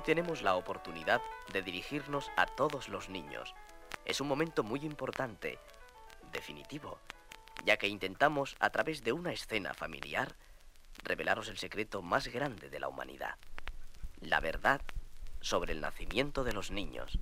Hoy tenemos la oportunidad de dirigirnos a todos los niños. Es un momento muy importante, definitivo, ya que intentamos, a través de una escena familiar, revelaros el secreto más grande de la humanidad, la verdad sobre el nacimiento de los niños.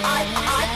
Somewhere new, and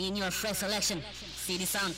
bringing you a fresh selection. the sound.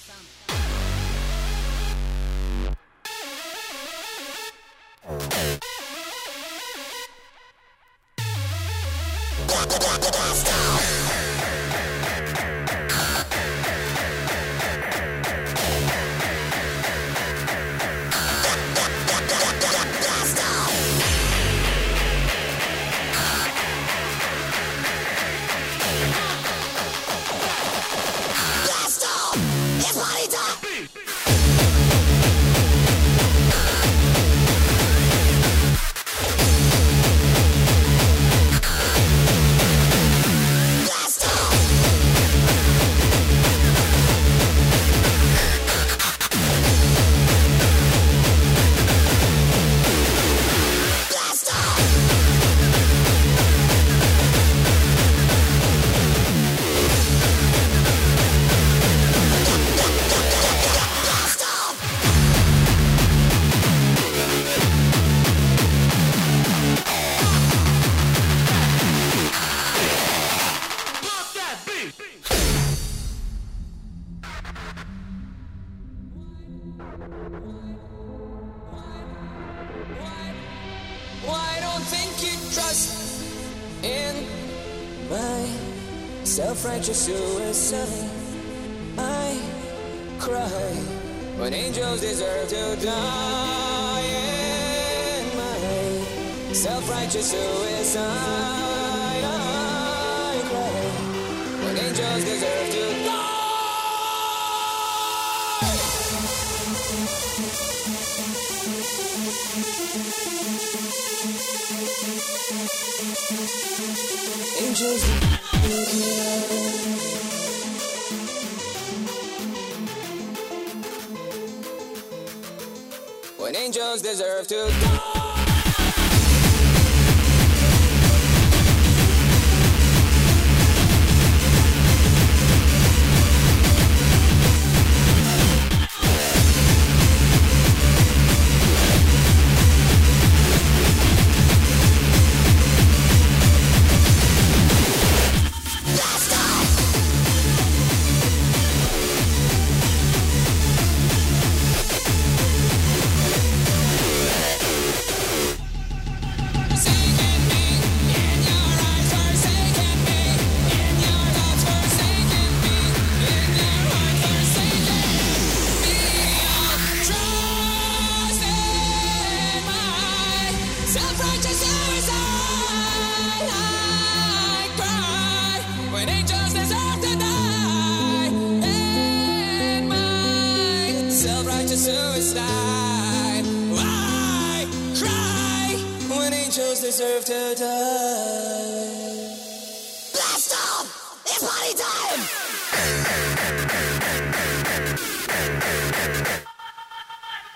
deserve to die.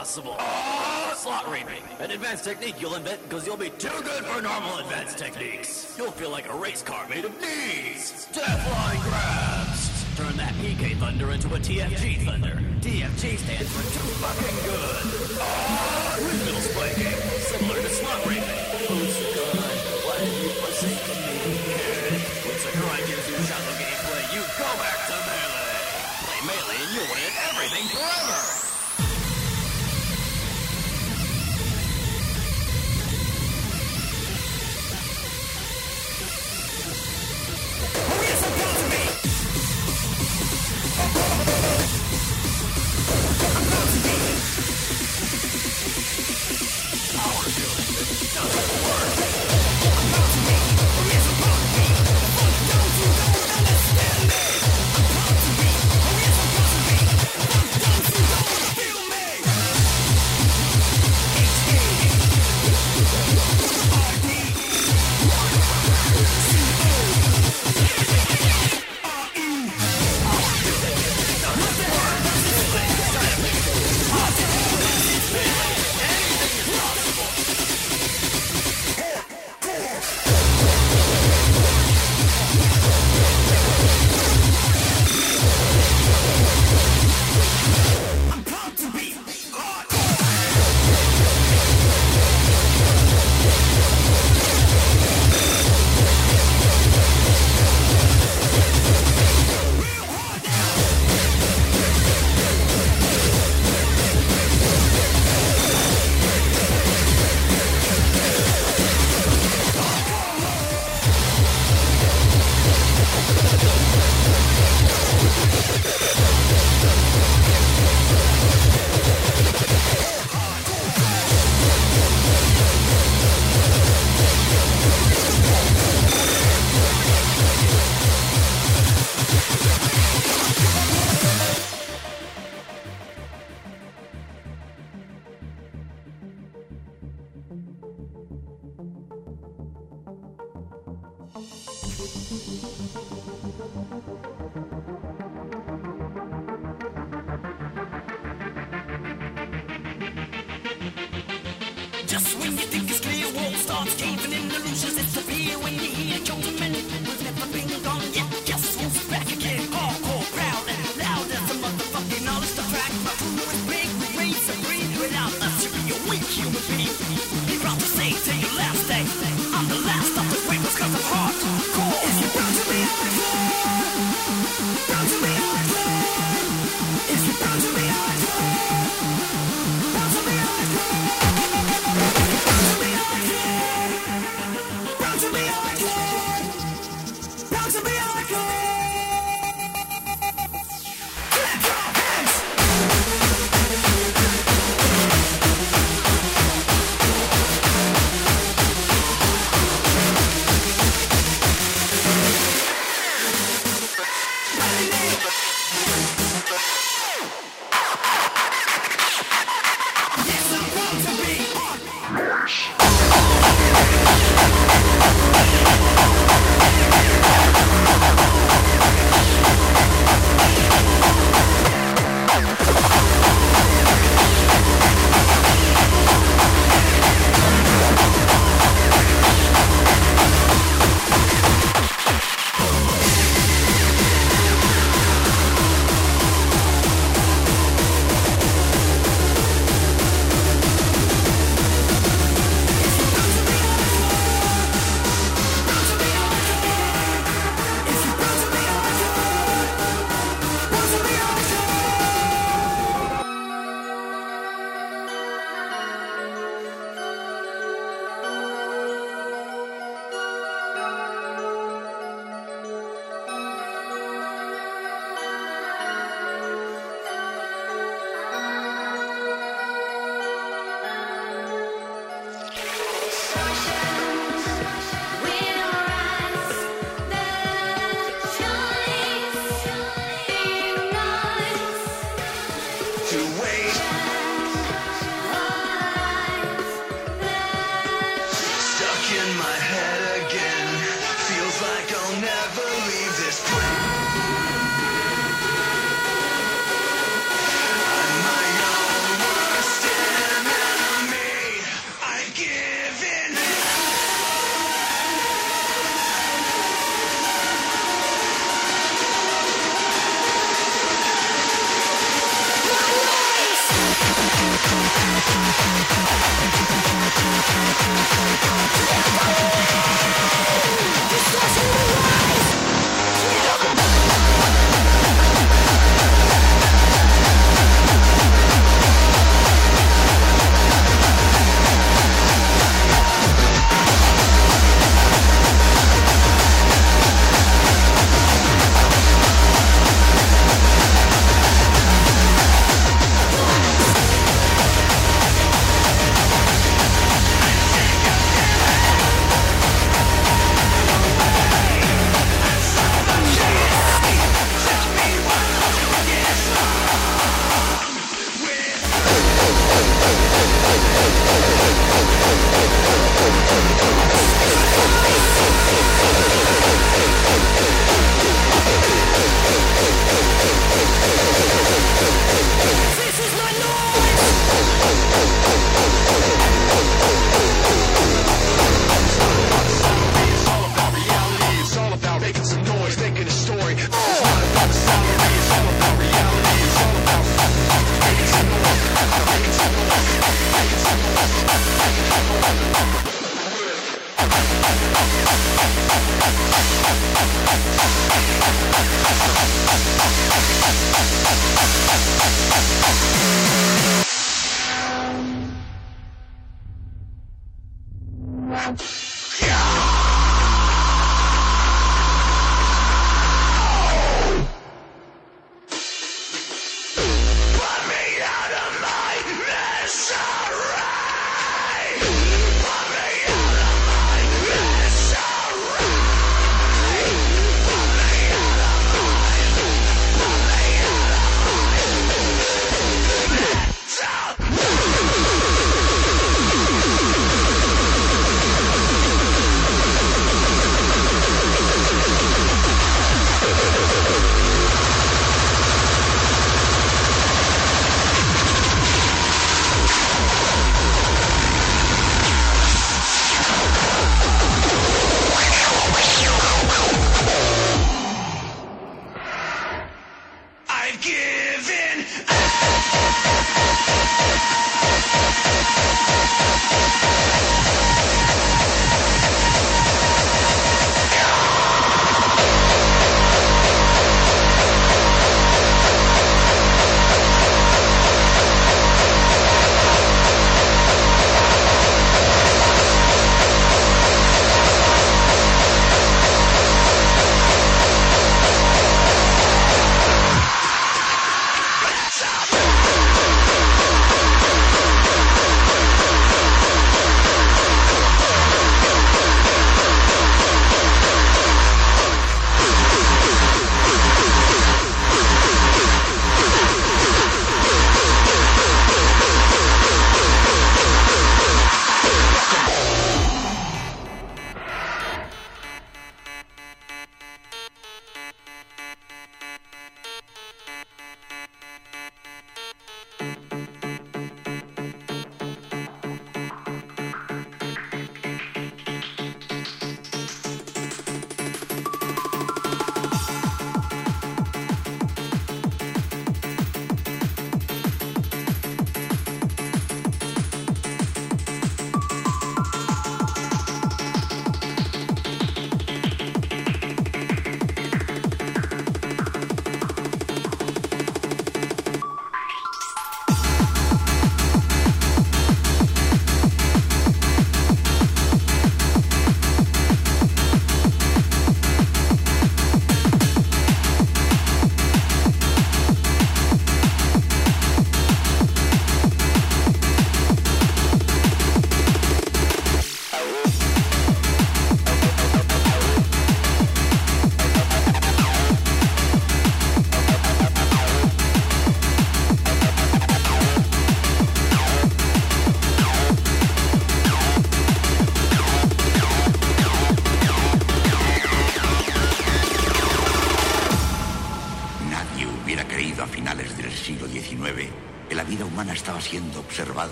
Possible. Oh, slot reaping. An advanced technique you'll invent because you'll be too good for normal advanced techniques. You'll feel like a race car made of knees. Deathline grabs. Turn that PK Thunder into a TFG Thunder. TFG stands for too fucking good. Oh, rhythmical spiking. Similar to slot reaping. Who's so good? Why did you forsaken me? When Sakurai gives you shallow gameplay, you go back to Melee. Melee and everything forever.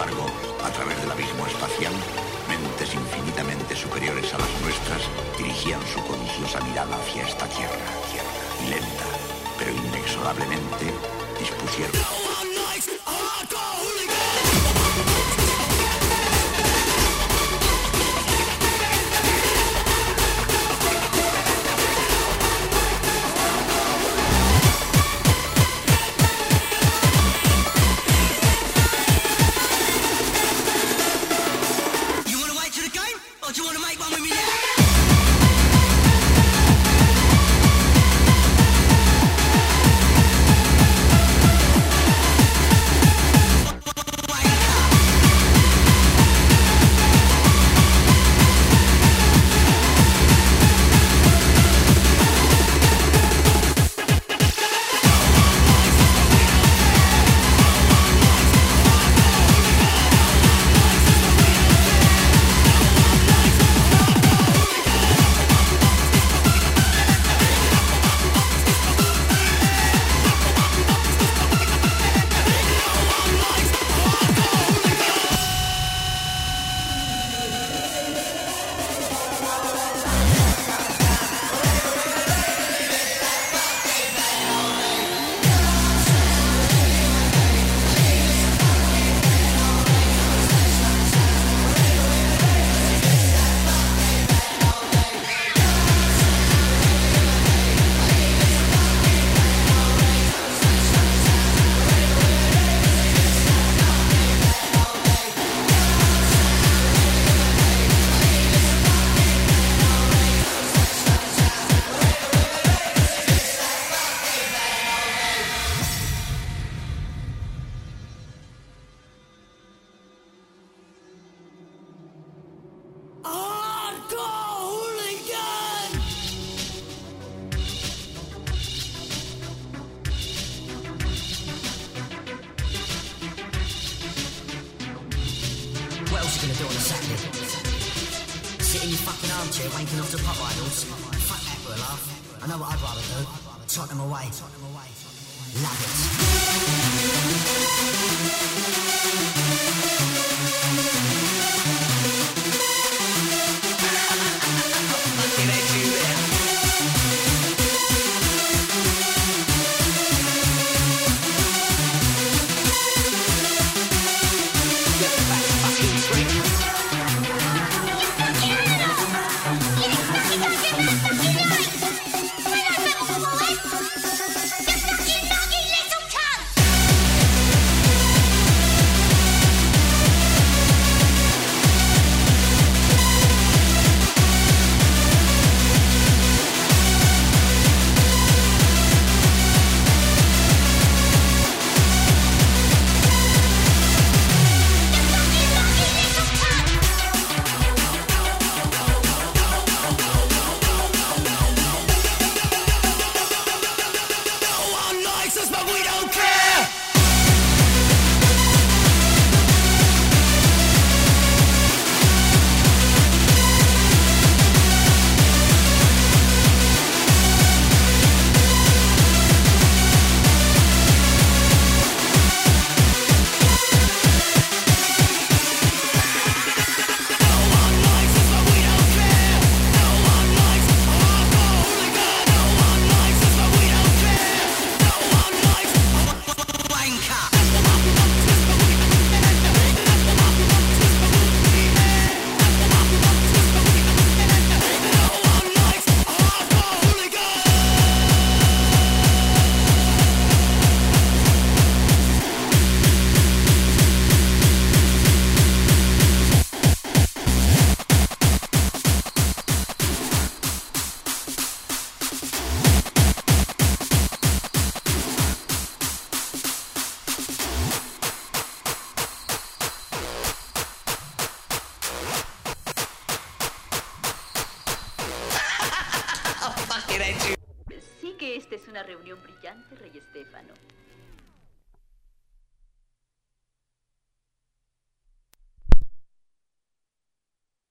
embargo, a través del abismo espacial, mentes infinitamente superiores a las nuestras dirigían su codiciosa mirada hacia esta tierra. tierra y lenta, pero inexorablemente, dispusieron. Trot them away. Love it.